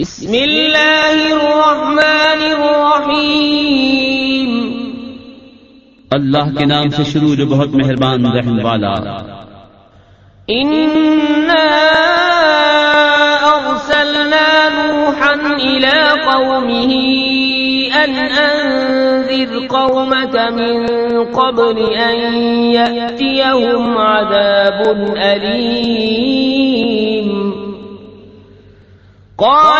بسم اللہ الرحمن الرحیم۔ اللہ کے نام سے شروع جو بہت مہربان رحم والا۔ انا ارسلنا نوحا الى قومه ان انذر قومك من قبل ان يأتيهم عذاب أليم۔ قال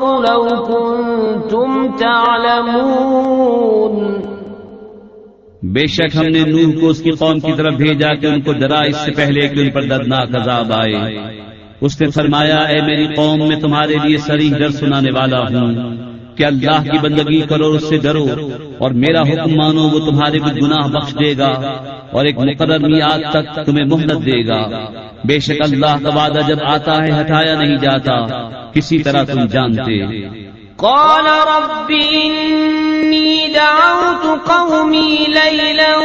يؤخر لو كنتم تعلمون. بے شک ہم نے نوح کو اس کی قوم کی طرف بھیجا کہ ان کو ڈرا اس سے پہلے کہ ان پر دردناک عذاب آئے۔ اس نے فرمایا، اے میری قوم، میں تمہارے لیے سری ڈر سنانے والا ہوں۔ کہ اللہ کی بندگی کرو اس سے ڈرو اور میرا حکم مانو، وہ تمہارے کچھ گناہ بخش دے گا اور ایک مقرر میعاد تک تمہیں مہلت دے گا۔ بے شک اللہ کا وعدہ جب آتا ہے، ہٹایا نہیں جاتا۔ کسی طرح تم جانتے۔ قال رب إني دعوت قومي ليلا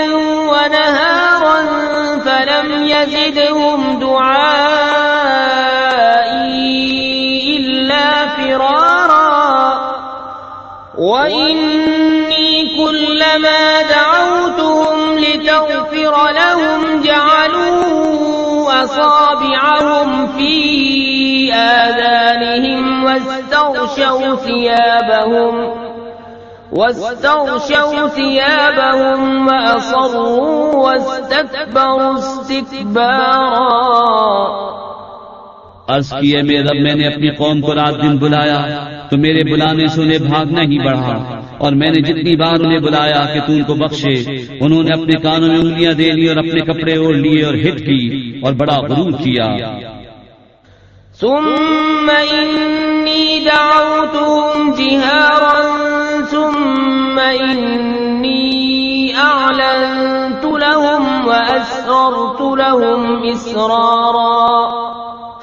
ونهارا فلم يزدهم دعائي وإني كلما دعوتهم لتغفر لهم جعلوا أصابعهم في آذانهم واستغشوا ثيابهم واستغشوا ثيابهم وأصروا واستكبروا استكبارا عرض کیے، میرے رب، میں نے اپنی قوم کو رات دن بلایا، تو میرے بلانے سے انہیں بھاگنا ہی بڑھا۔ اور میں نے جتنی بار انہیں بلایا کہ تو ان کو بخشے، انہوں نے اپنے کانوں میں انگلیاں دے لی اور اپنے کپڑے اوڑھ لیے اور ہٹ کی اور بڑا غرور کیا۔ ثم إني دعوتهم جهارا، ثم إني أعلنت لهم وأسررت لهم إسرارا۔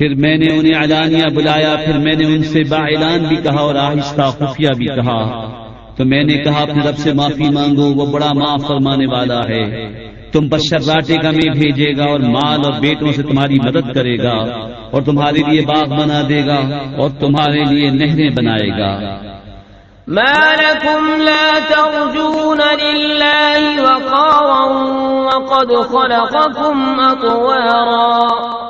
پھر میں نے انہیں علانیہ بلایا، پھر میں نے ان سے با اعلان بھی کہا اور آہستہ خفیہ بھی کہا۔ تو میں نے کہا، اپنے رب سے معافی مانگو، وہ بڑا معاف فرمانے والا ہے۔ تم پر شراٹے کا میں بھیجے گا اور مال اور بیٹوں سے تمہاری مدد کرے گا اور تمہارے لیے باغ بنا دے گا اور تمہارے لیے نہریں بنائے گا۔ ما لكم لا ترجون لله وقارا وقد خلقكم أطوارا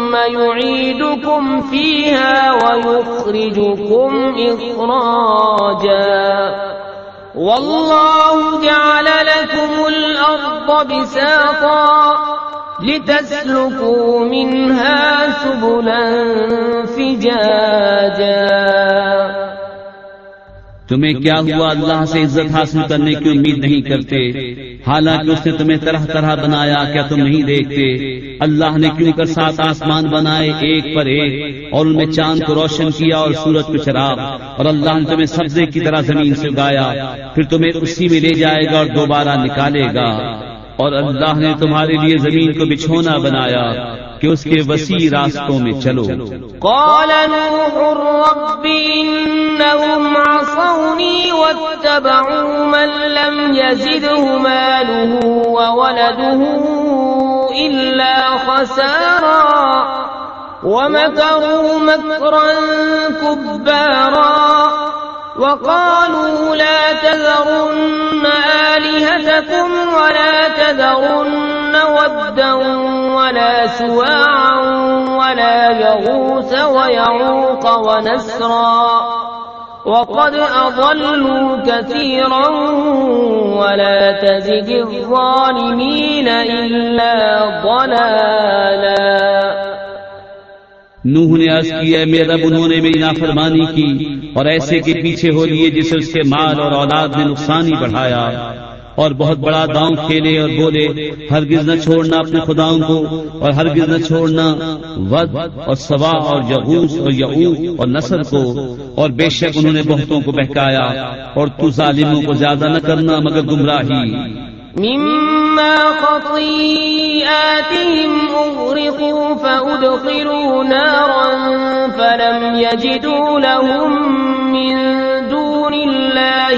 يعيدكم فيها ويخرجكم إخراجا. والله جعل لكم الأرض بساطا لتسلكوا منها سبلا فجاجا. تمہیں کیا ہوا اللہ سے عزت حاصل کرنے کی امید نہیں کرتے؟ حالانکہ اس نے تمہیں طرح طرح بنایا کیا تم نہیں دیکھتے۔ اللہ نے کیوں کر سات آسمان بنائے ایک پر ایک اور ان میں چاند کو روشن کیا اور سورج کو شراب اور اللہ نے تمہیں سبزے کی طرح زمین سے اگایا۔ پھر تمہیں اسی میں لے جائے گا اور دوبارہ نکالے گا۔ اور اللہ نے تمہارے لیے زمین کو بچھونا بنایا۔ کہ اس کے وسیع راستوں میں چلو۔ قال نوح رب إنهم عصوني واتبعوا من لم يزده ماله وولده إلا خسارا ومكروا مكرا كبارا وقالوا لا تذرن آلهتكم ولا تذرن ودا ولا سواعا ولا يغوث ويعوق ونسرا. وقد أضلوا كثيرا ولا تزد الظالمين إلا ضلالا. نوح نے عرض کی ہے میرا انہوں نے میری نافرمانی کی اور ایسے کے پیچھے ہو لیے جسے اس کے مال اور اولاد نے نقصان ہی بڑھایا۔ اور بہت بڑا داؤں کھیلے اور بولے، ہرگز نہ چھوڑنا اپنے خداؤں کو، اور ہرگز نہ چھوڑنا ود اور سوا اور یغوس اور یعوق اور نصر کو، اور بے شک انہوں نے بہتوں کو بہکایا، اور تو ظالموں کو زیادہ نہ کرنا مگر گمراہی۔ مما خطيئاتهم أغرقوا فأدخلوا نارا فلم يجدوا لهم من دون الله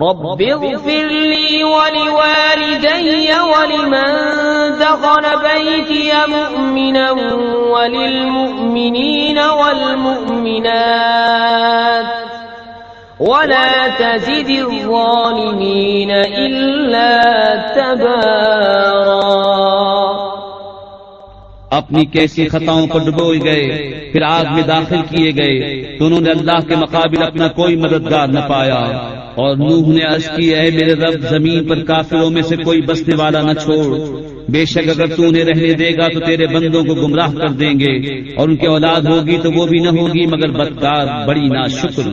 رب اغفر لي ولوالدي ولمن دخل بيتي مؤمنا وللمؤمنين والمؤمنات ولا تزد الظالمين إلا تبارا اپنی کیسی خطاؤں پر ڈبوئے گئے، پھر آگ میں داخل کیے گئے، تو انہوں نے اللہ کے مقابل اپنا کوئی مددگار نہ پایا۔ اور نوح نے عرض کی، اے میرے رب، زمین پر کافروں میں سے کوئی بسنے والا نہ چھوڑ۔ بے شک اگر تو انہیں رہنے دے گا تو تیرے بندوں کو گمراہ کر دیں گے اور ان کی اولاد ہوگی تو وہ بھی نہ ہوگی، مگر بدکار، بڑی نا شکر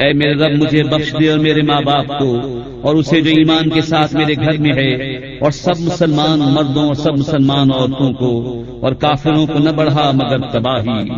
اے میرے رب، مجھے بخش دے اور میرے ماں باپ کو۔ اور اسے جو ایمان کے ساتھ میرے گھر میں ہے اور سب مسلمان مردوں اور سب مسلمان عورتوں کو اور کافروں کو نہ بڑھا مگر تباہی۔